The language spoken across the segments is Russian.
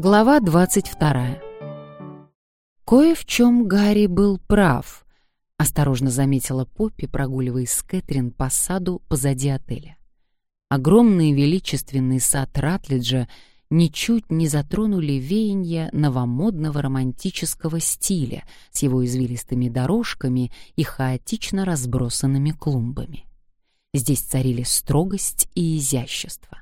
Глава 22. Кое в чем Гарри был прав, осторожно заметила Поппи, прогуливаясь с Кэтрин по саду позади отеля. Огромный величественный сад Ратлиджа ничуть не затронули веяния новомодного романтического стиля с его извилистыми дорожками и хаотично разбросанными клумбами. Здесь царили строгость и изящество.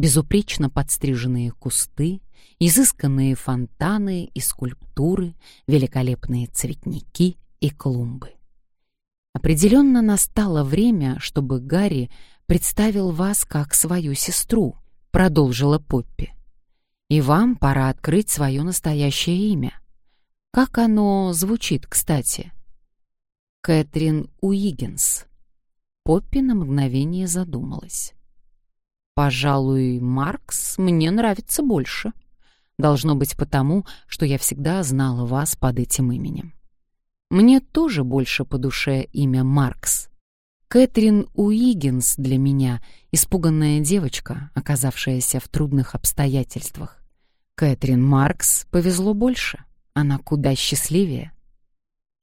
Безупречно подстриженные кусты, изысканные фонтаны и скульптуры, великолепные цветники и клумбы. Определенно настало время, чтобы Гарри представил вас как свою сестру, продолжила Поппи. И вам пора открыть свое настоящее имя. Как оно звучит, кстати? Кэтрин Уиггинс. Поппи на мгновение задумалась. Пожалуй, Маркс мне нравится больше. Должно быть потому, что я всегда знала вас под этим именем. Мне тоже больше по душе имя Маркс. Кэтрин Уиггинс для меня — испуганная девочка, оказавшаяся в трудных обстоятельствах. Кэтрин Маркс повезло больше. Она куда счастливее.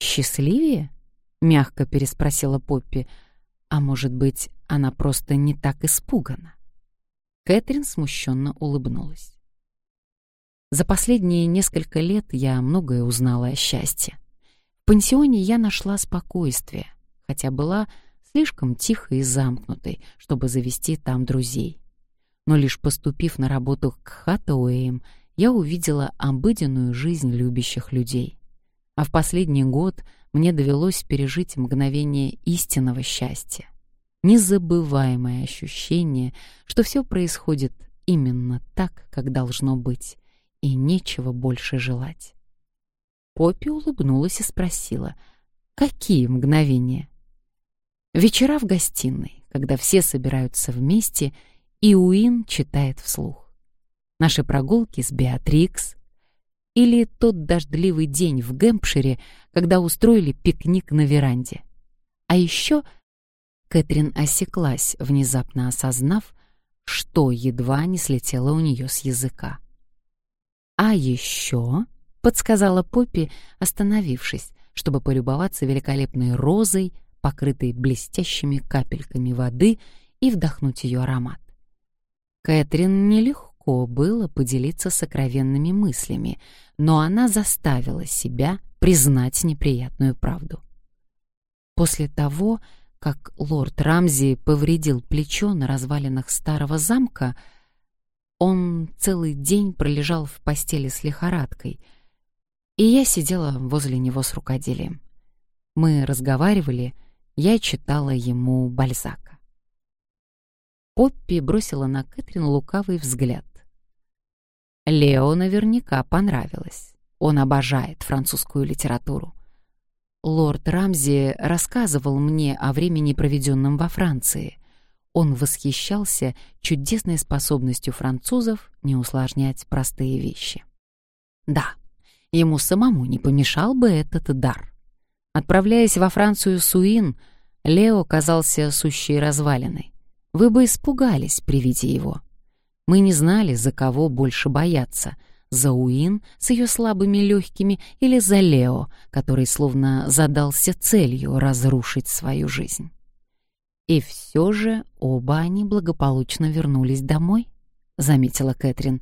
«Счастливее?» — мягко переспросила Поппи. «А может быть, она просто не так испугана?» Кэтрин смущенно улыбнулась. За последние несколько лет я многое узнала о счастье. В пансионе я нашла спокойствие, хотя была слишком тихой и замкнутой, чтобы завести там друзей. Но лишь поступив на работу к Хаттауэям, я увидела обыденную жизнь любящих людей. А в последний год мне довелось пережить мгновение истинного счастья. Незабываемое ощущение, что все происходит именно так, как должно быть, и нечего больше желать. Поппи улыбнулась и спросила, какие мгновения? Вечера в гостиной, когда все собираются вместе, и Уин читает вслух. Наши прогулки с Беатрикс, или тот дождливый день в Гэмпшире, когда устроили пикник на веранде. А еще Кэтрин осеклась, внезапно осознав, что едва не слетело у нее с языка. «А еще», — подсказала Поппи, остановившись, чтобы полюбоваться великолепной розой, покрытой блестящими капельками воды, и вдохнуть ее аромат. Кэтрин нелегко было поделиться сокровенными мыслями, но она заставила себя признать неприятную правду. После того, как лорд Рамзи повредил плечо на развалинах старого замка, он целый день пролежал в постели с лихорадкой, и я сидела возле него с рукоделием. Мы разговаривали, я читала ему Бальзака. Поппи бросила на Кэтрин лукавый взгляд. Лео наверняка понравилось. Он обожает французскую литературу. Лорд Рамзи рассказывал мне о времени, проведенном во Франции — он восхищался чудесной способностью французов не усложнять простые вещи. Да, ему самому не помешал бы этот дар. Отправляясь во Францию Суин, Лео казался сущей развалиной. Вы бы испугались при виде его. Мы не знали, за кого больше бояться — за Уин с ее слабыми легкими или за Лео, который словно задался целью разрушить свою жизнь. И все же оба они благополучно вернулись домой, заметила Кэтрин.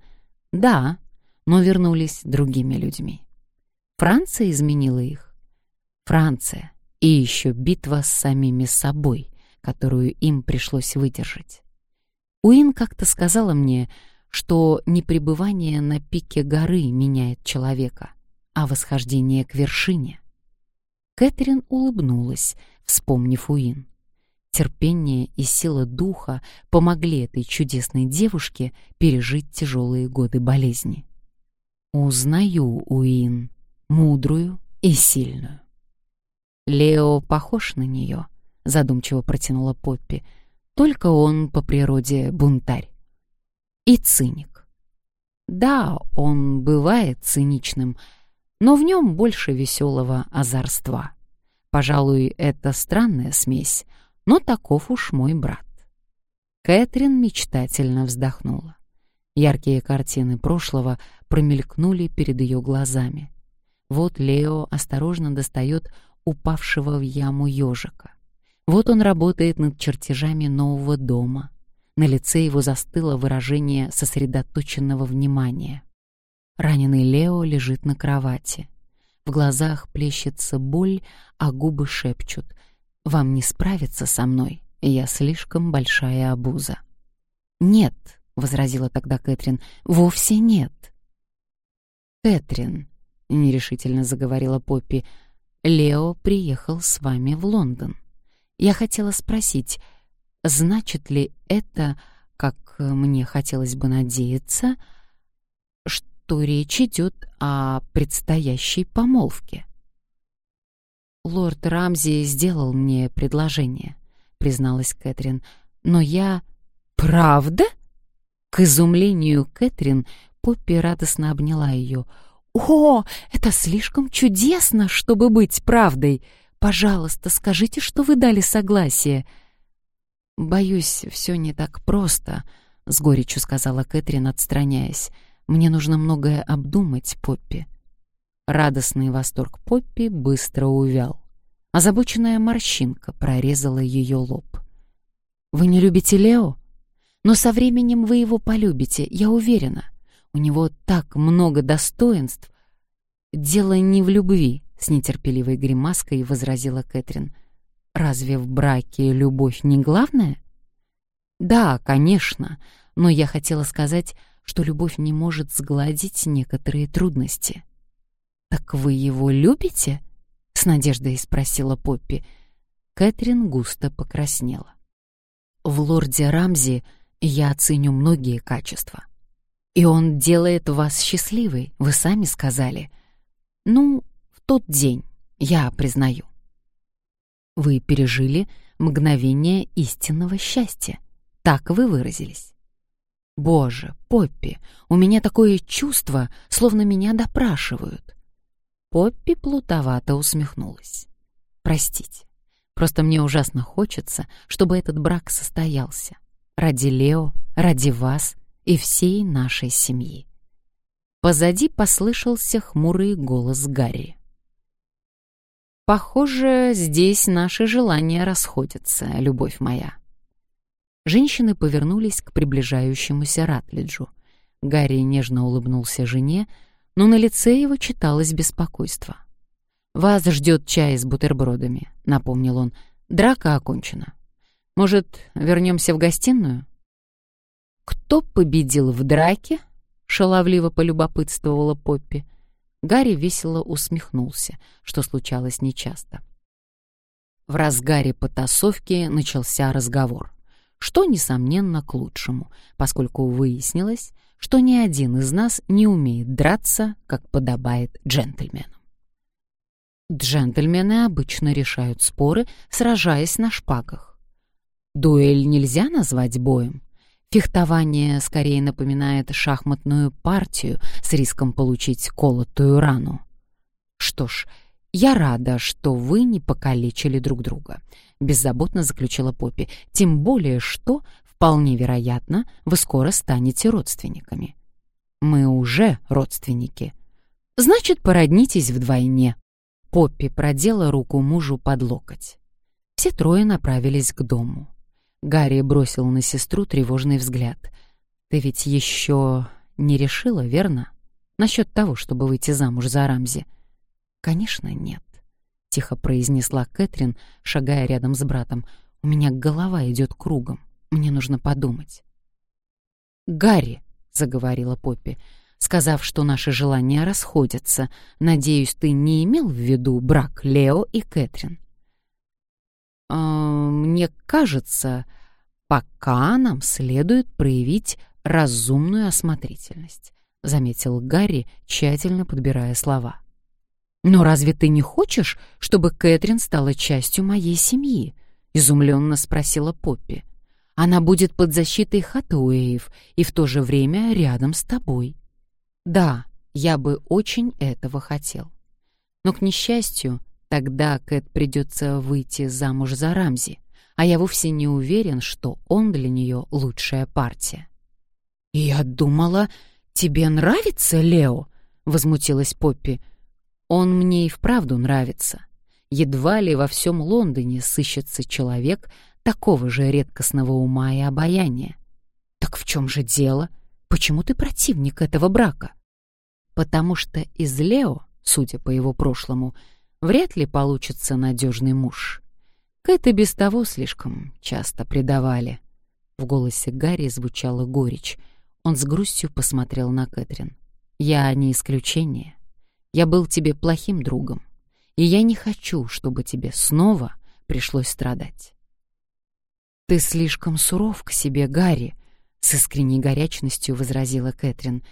Да, но вернулись другими людьми. Франция изменила их. Франция и еще битва с самими собой, которую им пришлось выдержать. Уин как-то сказала мне, что не пребывание на пике горы меняет человека, а восхождение к вершине. Кэтрин улыбнулась, вспомнив Уин терпение и сила духа помогли этой чудесной девушке пережить тяжелые годы болезни. Узнаю Уин, мудрую и сильную. Лео похож на нее, задумчиво протянула Поппи. Только он по природе бунтарь и циник. Да, он бывает циничным, но в нем больше веселого озорства. Пожалуй, это странная смесь, но таков уж мой брат. Кэтрин мечтательно вздохнула. Яркие картины прошлого промелькнули перед ее глазами. Вот Лео осторожно достает упавшего в яму ежика. Вот он работает над чертежами нового дома. На лице его застыло выражение сосредоточенного внимания. Раненый Лео лежит на кровати. В глазах плещется боль, а губы шепчут «Вам не справиться со мной, я слишком большая обуза». «Нет», — возразила тогда Кэтрин, — «вовсе нет». «Кэтрин», — нерешительно заговорила Поппи, — «Лео приехал с вами в Лондон. Я хотела спросить, значит ли это, как мне хотелось бы надеяться, что речь идет о предстоящей помолвке?» «Лорд Рамзи сделал мне предложение», — призналась Кэтрин, — «но я...» «Правда?» К изумлению Кэтрин Поппи радостно обняла ее. «О, это слишком чудесно, чтобы быть правдой! Пожалуйста, скажите, что вы дали согласие!» «Боюсь, все не так просто», — с горечью сказала Кэтрин, отстраняясь. «Мне нужно многое обдумать, Поппи». Радостный восторг Поппи быстро увял. Озабоченная морщинка прорезала ее лоб. «Вы не любите Лео?» Но со временем вы его полюбите, я уверена. У него так много достоинств. Дело не в любви, с нетерпеливой гримаской возразила Кэтрин. Разве в браке любовь не главное? Да, конечно, но я хотела сказать, что любовь не может сгладить некоторые трудности. Так вы его любите? с надеждой спросила Поппи. Кэтрин густо покраснела. В лорде Рамзи я оценю многие качества. И он делает вас счастливой, вы сами сказали. Ну, в тот день, я признаю. Вы пережили мгновение истинного счастья. Так вы выразились. Боже, Поппи, у меня такое чувство, словно меня допрашивают. Поппи плутовато усмехнулась. Простите, просто мне ужасно хочется, чтобы этот брак состоялся ради Лео, ради вас и всей нашей семьи. Позади послышался хмурый голос Гарри. Похоже, здесь наши желания расходятся, любовь моя. Женщины повернулись к приближающемуся Ратлиджу. Гарри нежно улыбнулся жене, но на лице его читалось беспокойство. «Вас ждет чай с бутербродами», — напомнил он. «Драка окончена. Может, вернемся в гостиную? Кто победил в драке? шаловливо полюбопытствовала Поппи. Гарри весело усмехнулся, что случалось нечасто. В разгаре потасовки начался разговор, что, несомненно, к лучшему, поскольку выяснилось, что ни один из нас не умеет драться, как подобает джентльменам. Джентльмены обычно решают споры, сражаясь на шпагах. Дуэль нельзя назвать боем. Фехтование скорее напоминает шахматную партию с риском получить колотую рану. Что ж, я рада, что вы не покалечили друг друга, беззаботно заключила Поппи. Тем более, что вполне вероятно, вы скоро станете родственниками. Мы уже родственники. Значит, породнитесь вдвойне. Поппи продела руку мужу под локоть. Все трое направились к дому. Гарри бросил на сестру тревожный взгляд. «Ты ведь еще не решила, верно? Насчет того, чтобы выйти замуж за Рамзи?» «Конечно, нет», — тихо произнесла Кэтрин, шагая рядом с братом. «У меня голова идет кругом. Мне нужно подумать». «Гарри», — заговорила Поппи, сказав, что наши желания расходятся, «надеюсь, ты не имел в виду брак Лео и Кэтрин?» «Э, «Мне кажется, пока нам следует проявить разумную осмотрительность», — заметил Гарри, тщательно подбирая слова. «Но разве ты не хочешь, чтобы Кэтрин стала частью моей семьи?» — изумленно спросила Поппи. «Она будет под защитой Хатуэев и в то же время рядом с тобой». «Да, я бы очень этого хотел. Но, к несчастью, Тогда Кэт придется выйти замуж за Рамзи, а я вовсе не уверен, что он для нее лучшая партия. «Я думала, тебе нравится Лео?» — возмутилась Поппи. «Он мне и вправду нравится. Едва ли во всем Лондоне сыщется человек такого же редкостного ума и обаяния. Так в чем же дело? Почему ты противник этого брака?» «Потому что из Лео, судя по его прошлому, вряд ли получится надежный муж. Кэт и без того слишком часто предавали». В голосе Гарри звучала горечь — он с грустью посмотрел на Кэтрин. «Я не исключение. Я был тебе плохим другом, и я не хочу, чтобы тебе снова пришлось страдать». «Ты слишком суров к себе, Гарри», — с искренней горячностью возразила Кэтрин.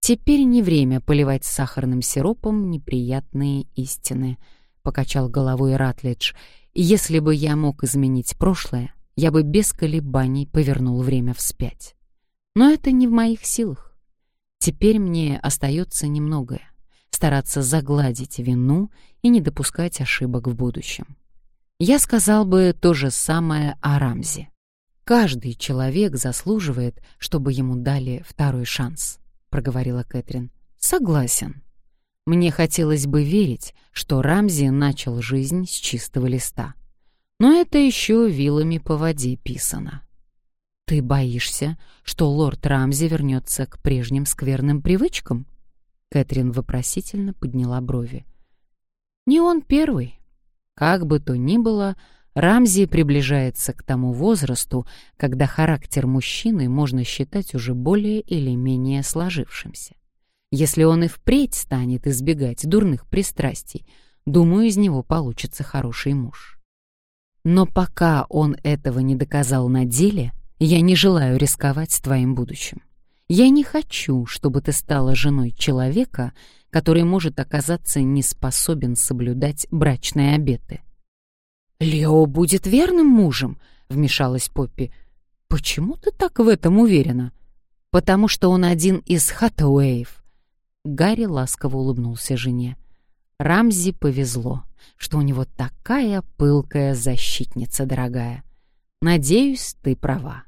«Теперь не время поливать сахарным сиропом неприятные истины», — покачал головой Ратлидж. «Если бы я мог изменить прошлое, я бы без колебаний повернул время вспять». Но это не в моих силах. Теперь мне остается немногое — стараться загладить вину и не допускать ошибок в будущем. Я сказал бы то же самое о Рамзе. «Каждый человек заслуживает, чтобы ему дали второй шанс», — проговорила Кэтрин. «Согласен. Мне хотелось бы верить, что Рамзи начал жизнь с чистого листа. Но это еще вилами по воде писано. «Ты боишься, что лорд Рамзи вернется к прежним скверным привычкам?» Кэтрин вопросительно подняла брови. «Не он первый. Как бы то ни было, Рамзи приближается к тому возрасту, когда характер мужчины можно считать уже более или менее сложившимся. Если он и впредь станет избегать дурных пристрастий, думаю, из него получится хороший муж. Но пока он этого не доказал на деле — я не желаю рисковать твоим будущим. Я не хочу, чтобы ты стала женой человека, который может оказаться не способен соблюдать брачные обеты. «Лео будет верным мужем», — вмешалась Поппи. «Почему ты так в этом уверена?» «Потому что он один из Хаттауэев». Гарри ласково улыбнулся жене. Рамзи повезло, что у него такая пылкая защитница, дорогая. Надеюсь, ты права.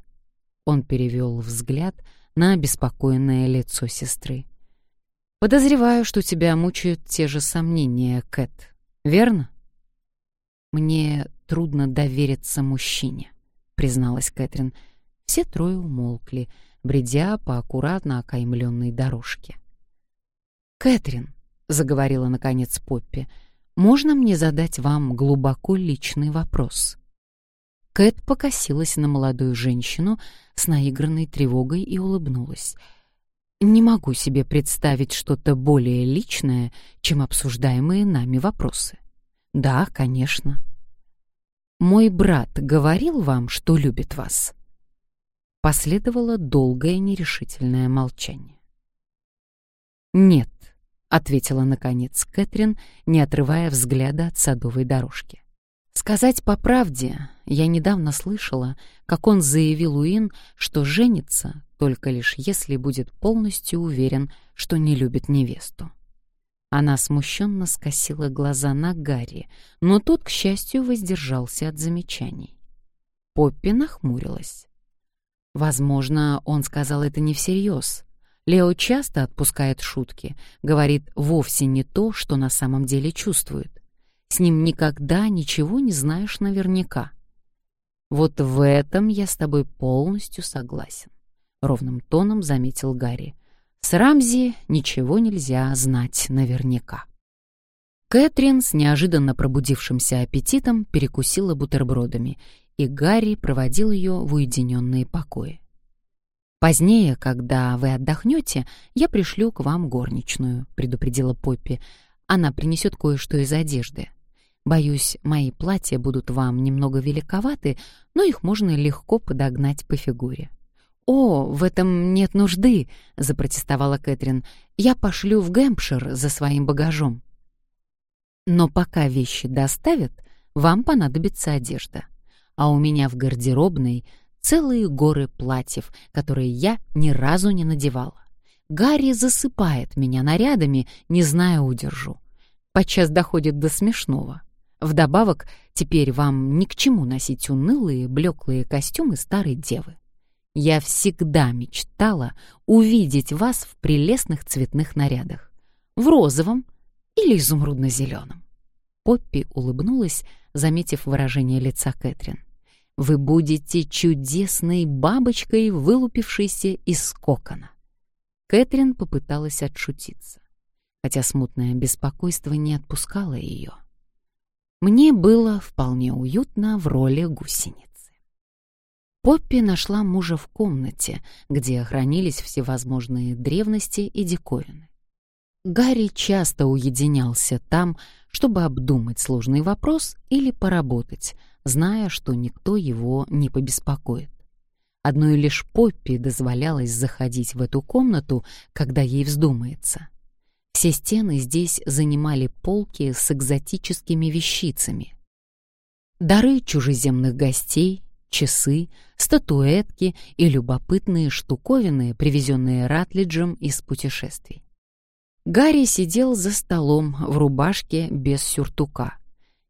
Он перевел взгляд на обеспокоенное лицо сестры. Подозреваю, что тебя мучают те же сомнения, Кэт. Верно? Мне трудно довериться мужчине, призналась Кэтрин. Все трое умолкли, бредя по аккуратно окаймленной дорожке. Кэтрин, заговорила наконец Поппи, можно мне задать вам глубоко личный вопрос? Кэт покосилась на молодую женщину с наигранной тревогой и улыбнулась. «Не могу себе представить что-то более личное, чем обсуждаемые нами вопросы». «Да, конечно». «Мой брат говорил вам, что любит вас?» Последовало долгое нерешительное молчание. «Нет», — ответила наконец Кэтрин, не отрывая взгляда от садовой дорожки. Сказать по правде, я недавно слышала, как он заявил Уин, что женится только лишь если будет полностью уверен, что не любит невесту. Она смущенно скосила глаза на Гарри, но тот, к счастью, воздержался от замечаний. Поппи нахмурилась. Возможно, он сказал это не всерьез. Лео часто отпускает шутки, говорит вовсе не то, что на самом деле чувствует. С ним никогда ничего не знаешь наверняка. Вот в этом я с тобой полностью согласен, ровным тоном заметил Гарри. С Рамзи ничего нельзя знать наверняка. Кэтрин с неожиданно пробудившимся аппетитом перекусила бутербродами, и Гарри проводил ее в уединенные покои. «Позднее, когда вы отдохнете, я пришлю к вам горничную», — предупредила Поппи. «Она принесет кое-что из одежды. Боюсь, мои платья будут вам немного великоваты, но их можно легко подогнать по фигуре. «О, в этом нет нужды», — запротестовала Кэтрин. «Я пошлю в Гэмпшир за своим багажом». «Но пока вещи доставят, вам понадобится одежда. А у меня в гардеробной целые горы платьев, которые я ни разу не надевала. Гарри засыпает меня нарядами, не зная удержу. Подчас доходит до смешного. Вдобавок, теперь вам ни к чему носить унылые, блеклые костюмы старой девы. Я всегда мечтала увидеть вас в прелестных цветных нарядах. В розовом или изумрудно-зеленом. Поппи улыбнулась, заметив выражение лица Кэтрин. «Вы будете чудесной бабочкой, вылупившейся из кокона». Кэтрин попыталась отшутиться, хотя смутное беспокойство не отпускало ее. Мне было вполне уютно в роли гусеницы. Поппи нашла мужа в комнате, где хранились всевозможные древности и диковины. Гарри часто уединялся там, чтобы обдумать сложный вопрос или поработать, зная, что никто его не побеспокоит. Одной лишь Поппи дозволялось заходить в эту комнату, когда ей вздумается. Все стены здесь занимали полки с экзотическими вещицами. Дары чужеземных гостей, часы, статуэтки и любопытные штуковины, привезенные Ратлиджем из путешествий. Гарри сидел за столом в рубашке без сюртука,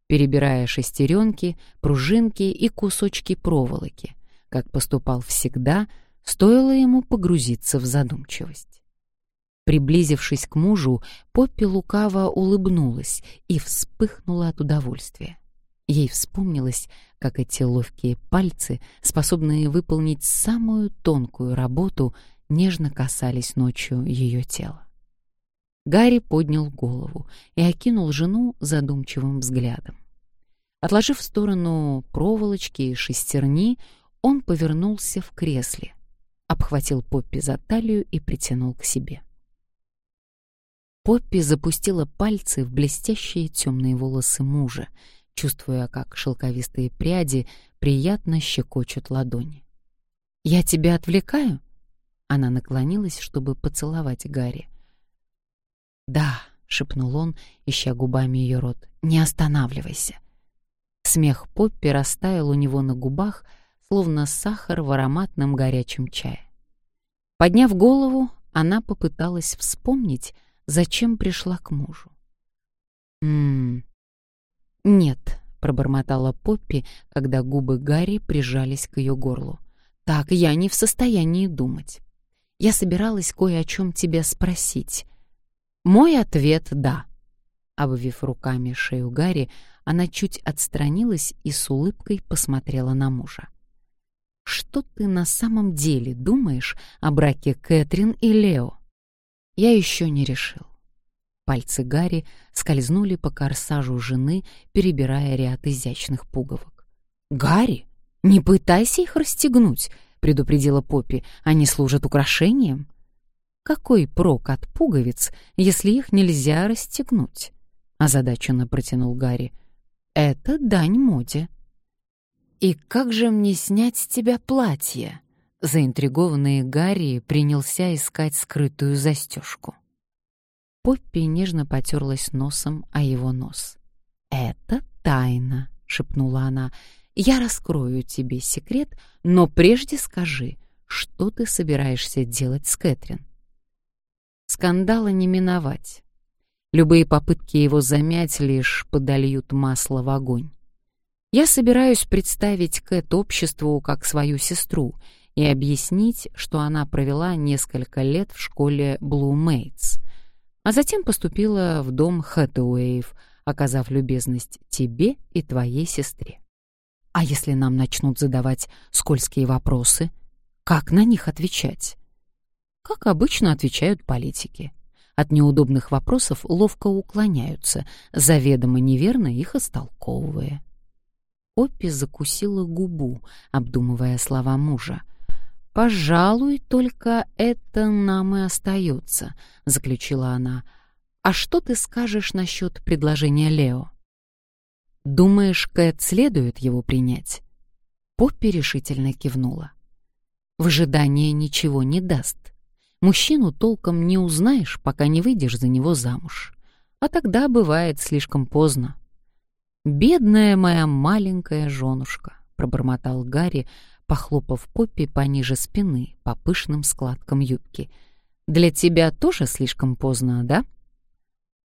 перебирая шестеренки, пружинки и кусочки проволоки, как поступал всегда, стоило ему погрузиться в задумчивость. Приблизившись к мужу, Поппи лукаво улыбнулась и вспыхнула от удовольствия. Ей вспомнилось, как эти ловкие пальцы, способные выполнить самую тонкую работу, нежно касались ночью ее тела. Гарри поднял голову и окинул жену задумчивым взглядом. Отложив в сторону проволочки и шестерни, он повернулся в кресле, обхватил Поппи за талию и притянул к себе. Поппи запустила пальцы в блестящие темные волосы мужа, чувствуя, как шелковистые пряди приятно щекочут ладони. «Я тебя отвлекаю?» Она наклонилась, чтобы поцеловать Гарри. «Да», — шепнул он, ища губами ее рот, — «не останавливайся». Смех Поппи растаял у него на губах, словно сахар в ароматном горячем чае. Подняв голову, она попыталась вспомнить, зачем пришла к мужу. «М-м... Нет», — пробормотала Поппи, когда губы Гарри прижались к ее горлу. «Так, я не в состоянии думать. Я собиралась кое о чем тебя спросить. Мой ответ — да». Обвив руками шею Гарри, она чуть отстранилась и с улыбкой посмотрела на мужа. «Что ты на самом деле думаешь о браке Кэтрин и Лео?» Я еще не решил. Пальцы Гарри скользнули по корсажу жены, перебирая ряд изящных пуговок. «Гарри, не пытайся их расстегнуть», — предупредила Поппи. «Они служат украшением». «Какой прок от пуговиц, если их нельзя расстегнуть?» — озадаченно протянул Гарри. «Это дань моде». «И как же мне снять с тебя платье?» Заинтригованный Гарри принялся искать скрытую застежку. Поппи нежно потерлась носом о его нос. «Это тайна», — шепнула она. «Я раскрою тебе секрет, но прежде скажи, что ты собираешься делать с Кэтрин?» Скандала не миновать. Любые попытки его замять лишь подольют масло в огонь. Я собираюсь представить Кэт обществу как свою сестру — и объяснить, что она провела несколько лет в школе Blue Mates, а затем поступила в дом Хэтэуэев, оказав любезность тебе и твоей сестре. А если нам начнут задавать скользкие вопросы, как на них отвечать? Как обычно отвечают политики. От неудобных вопросов ловко уклоняются, заведомо неверно их истолковывая. Оппи закусила губу, обдумывая слова мужа — «Пожалуй, только это нам и остается», — заключила она. «А что ты скажешь насчет предложения Лео?» «Думаешь, Кэт следует его принять?» Поппи решительно кивнула. «Выжидание ничего не даст. Мужчину толком не узнаешь, пока не выйдешь за него замуж. А тогда бывает слишком поздно». «Бедная моя маленькая женушка», — пробормотал Гарри, похлопав Поппи пониже спины по пышным складкам юбки. «Для тебя тоже слишком поздно, да?»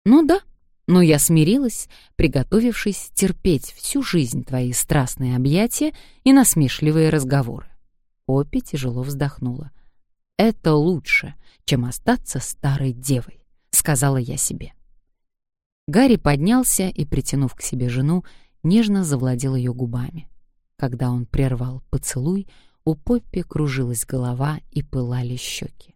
«Ну да, но я смирилась, приготовившись терпеть всю жизнь твои страстные объятия и насмешливые разговоры. Поппи тяжело вздохнула. «Это лучше, чем остаться старой девой», — сказала я себе. Гарри поднялся и, притянув к себе жену, нежно завладел ее губами. Когда он прервал поцелуй, у Поппи кружилась голова и пылали щеки.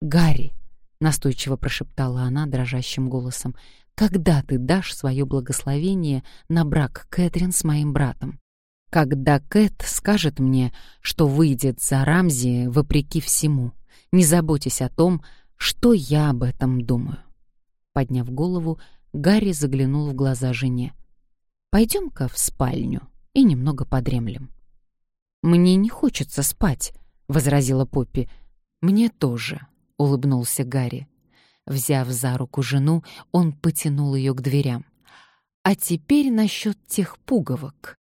«Гарри!» — настойчиво прошептала она дрожащим голосом. «Когда ты дашь свое благословение на брак Кэтрин с моим братом? Когда Кэт скажет мне, что выйдет за Рамзи вопреки всему, не заботясь о том, что я об этом думаю?» Подняв голову, Гарри заглянул в глаза жене. «Пойдем-ка в спальню и немного подремлем». «Мне не хочется спать», — возразила Поппи. «Мне тоже», — улыбнулся Гарри. Взяв за руку жену, он потянул ее к дверям. «А теперь насчет тех пуговок.